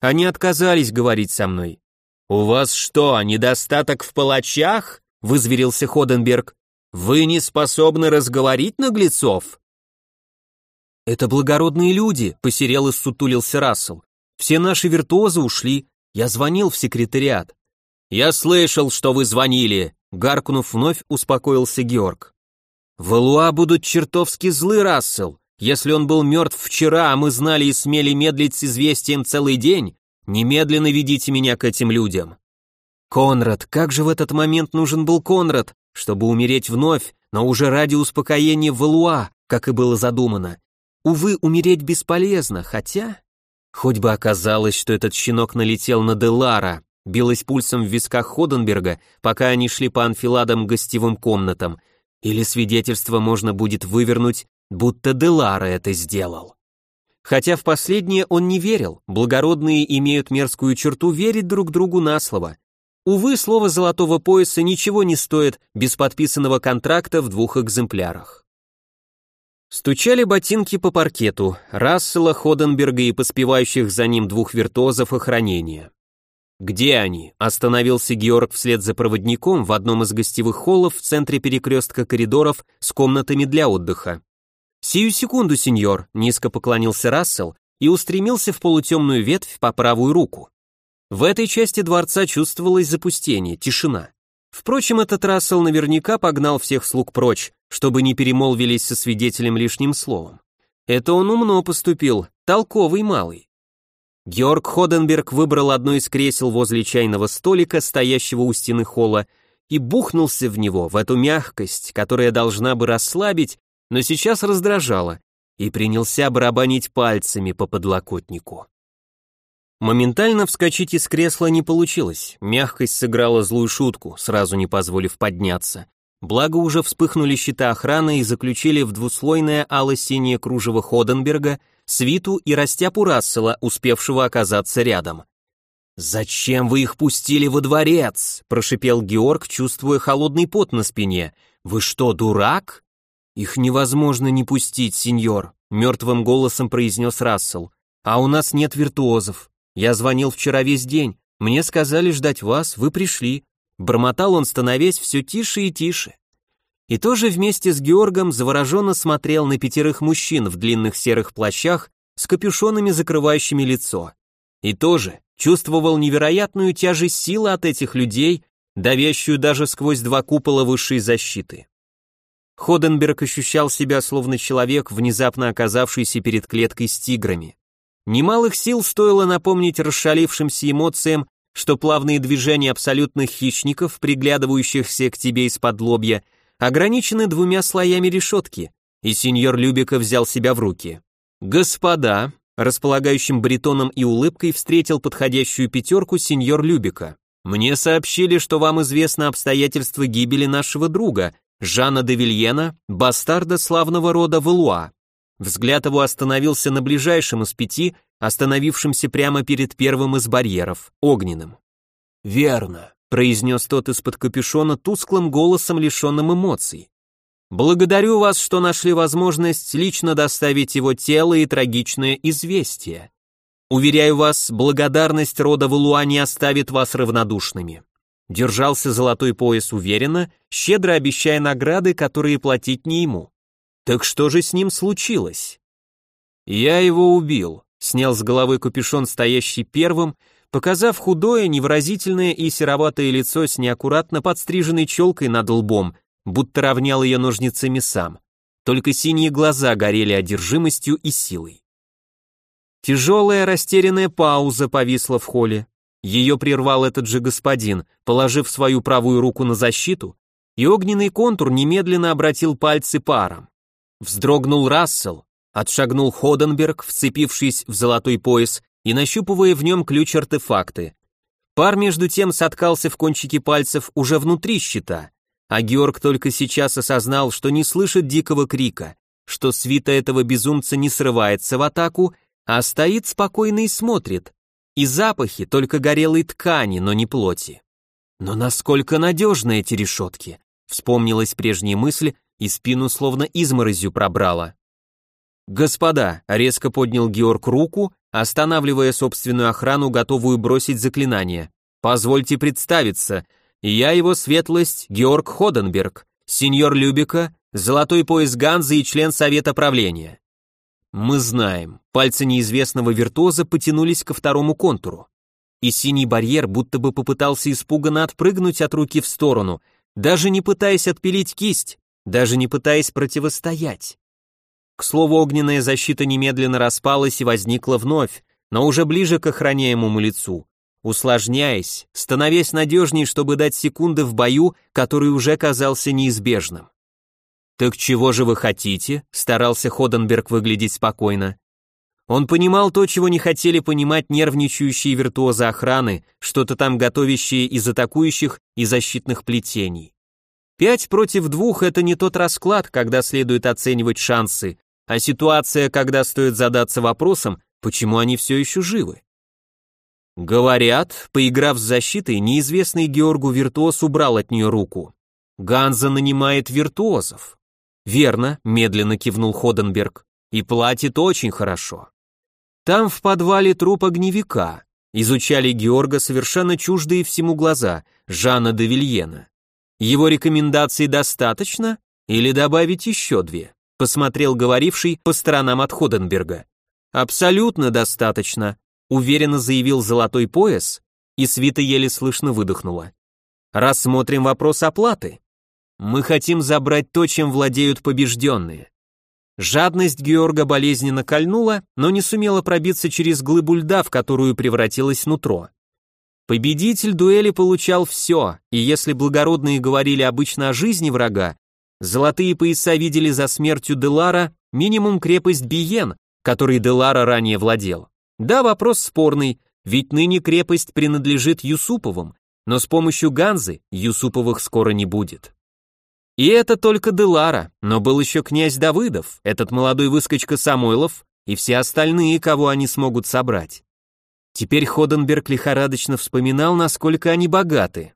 Они отказались говорить со мной. «У вас что, недостаток в палачах?» — вызверился Ходенберг. «Вы не способны разговорить наглецов?» «Это благородные люди», — посерел и сутулился Рассел. «Все наши виртуозы ушли. Я звонил в секретариат». «Я слышал, что вы звонили», — гаркнув вновь, успокоился Георг. «Валуа будут чертовски злы, Рассел. Если он был мертв вчера, а мы знали и смели медлить с известием целый день, немедленно ведите меня к этим людям». Конрад, как же в этот момент нужен был Конрад, чтобы умереть вновь, но уже ради успокоения Валуа, как и было задумано. Увы, умереть бесполезно, хотя... Хоть бы оказалось, что этот щенок налетел на Делара, билась пульсом в висках Ходенберга, пока они шли по анфиладам гостевым комнатам, или свидетельство можно будет вывернуть, будто Делара это сделал. Хотя в последнее он не верил, благородные имеют мерзкую черту верить друг другу на слово. Увы, слово золотого пояса ничего не стоит без подписанного контракта в двух экземплярах. Стучали ботинки по паркету, Рассела, Ходенберга и поспевающих за ним двух виртуозов охранения. «Где они?» – остановился Георг вслед за проводником в одном из гостевых холлов в центре перекрестка коридоров с комнатами для отдыха. «Сию секунду, сеньор», – низко поклонился Рассел и устремился в полутемную ветвь по правую руку. В этой части дворца чувствовалось запустение, тишина. Впрочем, этот Рассел наверняка погнал всех слуг прочь, чтобы не перемолвились со свидетелем лишним словом. Это он умно поступил, толковый малый. Георг Ходенберг выбрал одно из кресел возле чайного столика, стоящего у стены холла, и бухнулся в него, в эту мягкость, которая должна бы расслабить, но сейчас раздражала, и принялся барабанить пальцами по подлокотнику. Моментально вскочить из кресла не получилось, мягкость сыграла злую шутку, сразу не позволив подняться. Благо уже вспыхнули щиты охраны и заключили в двуслойное ало-синее кружево Ходенберга свиту и растяпу Рассела, успевшего оказаться рядом. «Зачем вы их пустили во дворец?» – прошипел Георг, чувствуя холодный пот на спине. «Вы что, дурак?» «Их невозможно не пустить, сеньор», – мертвым голосом произнес Рассел. «А у нас нет виртуозов. Я звонил вчера весь день. Мне сказали ждать вас, вы пришли. Бормотал он, становясь все тише и тише. И тоже вместе с Георгом завороженно смотрел на пятерых мужчин в длинных серых плащах с капюшонами, закрывающими лицо. И тоже чувствовал невероятную тяжесть силы от этих людей, давящую даже сквозь два купола высшей защиты. Ходенберг ощущал себя словно человек, внезапно оказавшийся перед клеткой с тиграми. Немалых сил стоило напомнить расшалившимся эмоциям что плавные движения абсолютных хищников, приглядывающихся к тебе из-под лобья, ограничены двумя слоями решетки, и сеньор Любика взял себя в руки. «Господа», располагающим бретоном и улыбкой встретил подходящую пятерку сеньор Любика. «Мне сообщили, что вам известно обстоятельства гибели нашего друга, Жана де Вильена, бастарда славного рода Валуа. Взгляд его остановился на ближайшем из пяти, остановившемся прямо перед первым из барьеров, огненным. «Верно», — произнес тот из-под капюшона тусклым голосом, лишенным эмоций. «Благодарю вас, что нашли возможность лично доставить его тело и трагичное известие. Уверяю вас, благодарность рода Валуа не оставит вас равнодушными». Держался золотой пояс уверенно, щедро обещая награды, которые платить не ему. Так что же с ним случилось? Я его убил, снял с головы капюшон, стоящий первым, показав худое, невыразительное и сероватое лицо с неаккуратно подстриженной челкой над лбом, будто равнял ее ножницами сам. только синие глаза горели одержимостью и силой. Тяжелая растерянная пауза повисла в холле. Ее прервал этот же господин, положив свою правую руку на защиту, и огненный контур немедленно обратил пальцы паром. Вздрогнул Рассел, отшагнул Ходенберг, вцепившись в золотой пояс и нащупывая в нем ключ-артефакты. Пар между тем соткался в кончике пальцев уже внутри щита, а Георг только сейчас осознал, что не слышит дикого крика, что свита этого безумца не срывается в атаку, а стоит спокойно и смотрит. И запахи только горелой ткани, но не плоти. Но насколько надежны эти решетки? Вспомнилась прежняя мысль, и спину словно изморозью пробрала. «Господа», — резко поднял Георг руку, останавливая собственную охрану, готовую бросить заклинание. «Позвольте представиться, я его светлость Георг Ходенберг, сеньор Любика, золотой пояс Ганзы и член совета правления». Мы знаем, пальцы неизвестного виртуоза потянулись ко второму контуру. И синий барьер будто бы попытался испуганно отпрыгнуть от руки в сторону, даже не пытаясь отпилить кисть, даже не пытаясь противостоять. К слову, огненная защита немедленно распалась и возникла вновь, но уже ближе к охраняемому лицу, усложняясь, становясь надежней, чтобы дать секунды в бою, который уже казался неизбежным. «Так чего же вы хотите?» — старался Ходенберг выглядеть спокойно. Он понимал то, чего не хотели понимать нервничающие виртуозы охраны, что-то там готовящие из атакующих и защитных плетений. Пять против двух — это не тот расклад, когда следует оценивать шансы, а ситуация, когда стоит задаться вопросом, почему они все еще живы. Говорят, поиграв с защитой, неизвестный Георгу виртуоз убрал от нее руку. Ганза нанимает виртуозов. Верно, медленно кивнул Ходенберг. И платит очень хорошо. Там в подвале труп огневика. Изучали Георга совершенно чуждые всему глаза, Жана де Вильена. Его рекомендаций достаточно? Или добавить еще две? Посмотрел говоривший по сторонам от Ходенберга. Абсолютно достаточно, уверенно заявил золотой пояс, и свита еле слышно выдохнула. Рассмотрим вопрос оплаты. Мы хотим забрать то, чем владеют побежденные. Жадность Георга болезненно кольнула, но не сумела пробиться через глыбу льда, в которую превратилось нутро. Победитель дуэли получал все, и если благородные говорили обычно о жизни врага, золотые пояса видели за смертью Делара минимум крепость Биен, которой Делара ранее владел. Да, вопрос спорный, ведь ныне крепость принадлежит Юсуповым, но с помощью Ганзы Юсуповых скоро не будет. И это только Делара, но был еще князь Давыдов, этот молодой выскочка Самойлов и все остальные, кого они смогут собрать. Теперь Ходенберг лихорадочно вспоминал, насколько они богаты.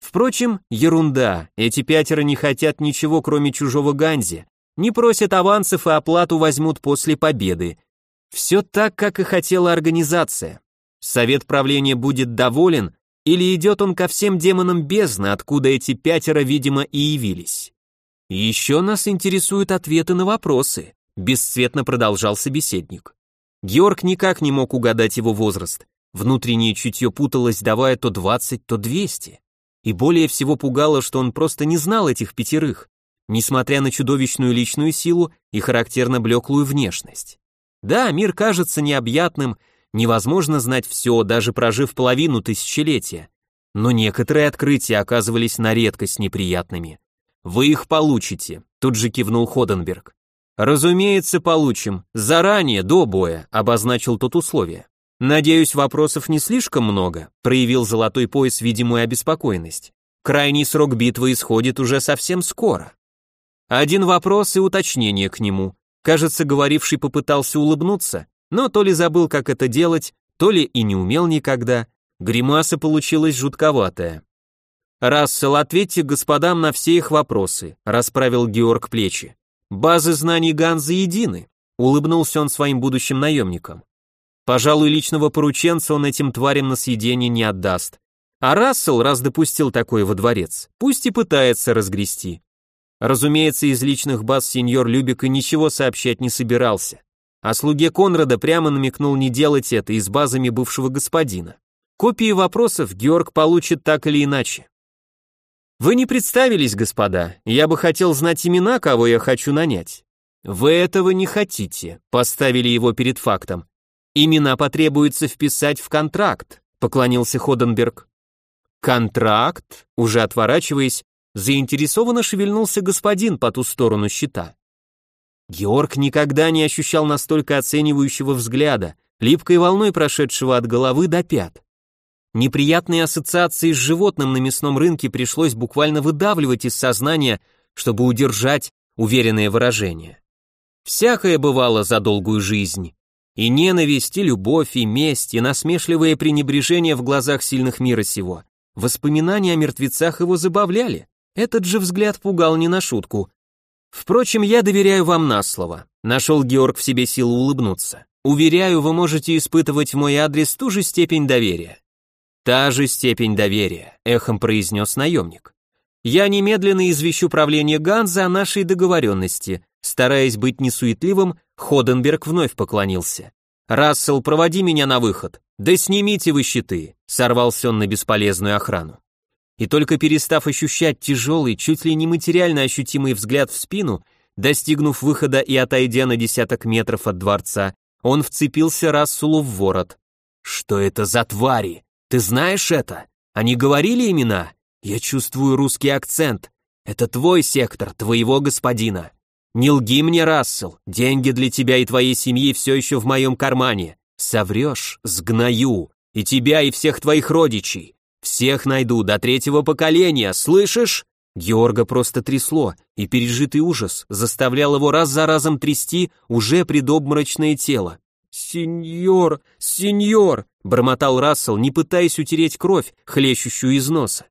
Впрочем, ерунда, эти пятеро не хотят ничего, кроме чужого Ганзи, не просят авансов и оплату возьмут после победы. Все так, как и хотела организация. Совет правления будет доволен, или идет он ко всем демонам бездны, откуда эти пятеро, видимо, и явились. Еще нас интересуют ответы на вопросы, бесцветно продолжал собеседник. Георг никак не мог угадать его возраст. Внутреннее чутье путалось, давая то 20, то 200. И более всего пугало, что он просто не знал этих пятерых, несмотря на чудовищную личную силу и характерно блеклую внешность. Да, мир кажется необъятным, невозможно знать все, даже прожив половину тысячелетия. Но некоторые открытия оказывались на редкость неприятными. «Вы их получите», — тут же кивнул Ходенберг. «Разумеется, получим. Заранее, до боя», — обозначил тот условие. «Надеюсь, вопросов не слишком много», — проявил золотой пояс видимую обеспокоенность. «Крайний срок битвы исходит уже совсем скоро». Один вопрос и уточнение к нему. Кажется, говоривший попытался улыбнуться, но то ли забыл, как это делать, то ли и не умел никогда. Гримаса получилась жутковатая. «Рассел, ответьте господам на все их вопросы», — расправил Георг плечи. Базы знаний Ганзы едины, улыбнулся он своим будущим наемникам. Пожалуй, личного порученца он этим тварям на съедение не отдаст. А Рассел, раз допустил такое во дворец, пусть и пытается разгрести. Разумеется, из личных баз сеньор Любика ничего сообщать не собирался. А слуге Конрада прямо намекнул не делать это и с базами бывшего господина. Копии вопросов Георг получит так или иначе. Вы не представились, господа. Я бы хотел знать имена, кого я хочу нанять. Вы этого не хотите, поставили его перед фактом. Имена потребуется вписать в контракт, поклонился Ходенберг. Контракт, уже отворачиваясь, заинтересованно шевельнулся господин по ту сторону щита. Георг никогда не ощущал настолько оценивающего взгляда, липкой волной прошедшего от головы до пят. Неприятные ассоциации с животным на мясном рынке пришлось буквально выдавливать из сознания, чтобы удержать уверенное выражение. Всякое бывало за долгую жизнь. И ненависть, и любовь, и месть, и насмешливое пренебрежение в глазах сильных мира сего. Воспоминания о мертвецах его забавляли. Этот же взгляд пугал не на шутку. Впрочем, я доверяю вам на слово. Нашел Георг в себе силу улыбнуться. Уверяю, вы можете испытывать в мой адрес ту же степень доверия. Та же степень доверия, эхом произнес наемник. Я немедленно извещу правление Ганза о нашей договоренности. Стараясь быть несуетливым, Ходенберг вновь поклонился. «Рассел, проводи меня на выход. Да снимите вы щиты», — сорвался он на бесполезную охрану. И только перестав ощущать тяжелый, чуть ли не материально ощутимый взгляд в спину, достигнув выхода и отойдя на десяток метров от дворца, он вцепился Расселу в ворот. «Что это за твари? Ты знаешь это? Они говорили имена? Я чувствую русский акцент. Это твой сектор, твоего господина. Не лги мне, Рассел, деньги для тебя и твоей семьи все еще в моем кармане. Соврешь, сгною, и тебя, и всех твоих родичей. Всех найду до третьего поколения, слышишь? Георга просто трясло, и пережитый ужас заставлял его раз за разом трясти уже предобморочное тело. «Сеньор, сеньор!» — бормотал Рассел, не пытаясь утереть кровь, хлещущую из носа.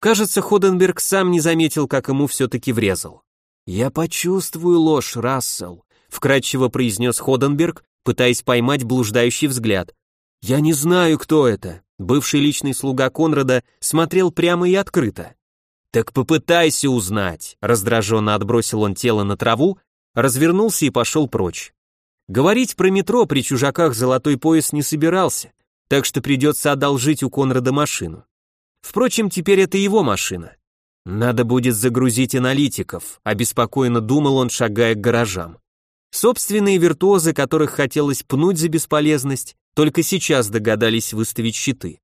Кажется, Ходенберг сам не заметил, как ему все-таки врезал. «Я почувствую ложь, Рассел», — вкратчиво произнес Ходенберг, пытаясь поймать блуждающий взгляд. «Я не знаю, кто это». Бывший личный слуга Конрада смотрел прямо и открыто. «Так попытайся узнать», — раздраженно отбросил он тело на траву, развернулся и пошел прочь. Говорить про метро при чужаках золотой пояс не собирался, так что придется одолжить у Конрада машину. Впрочем, теперь это его машина. Надо будет загрузить аналитиков, обеспокоенно думал он, шагая к гаражам. Собственные виртуозы, которых хотелось пнуть за бесполезность, только сейчас догадались выставить щиты.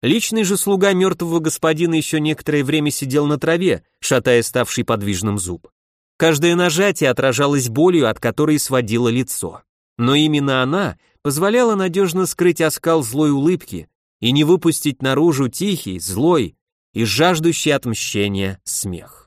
Личный же слуга мертвого господина еще некоторое время сидел на траве, шатая ставший подвижным зуб. Каждое нажатие отражалось болью, от которой сводило лицо. Но именно она позволяла надежно скрыть оскал злой улыбки, и не выпустить наружу тихий, злой и жаждущий отмщения смех.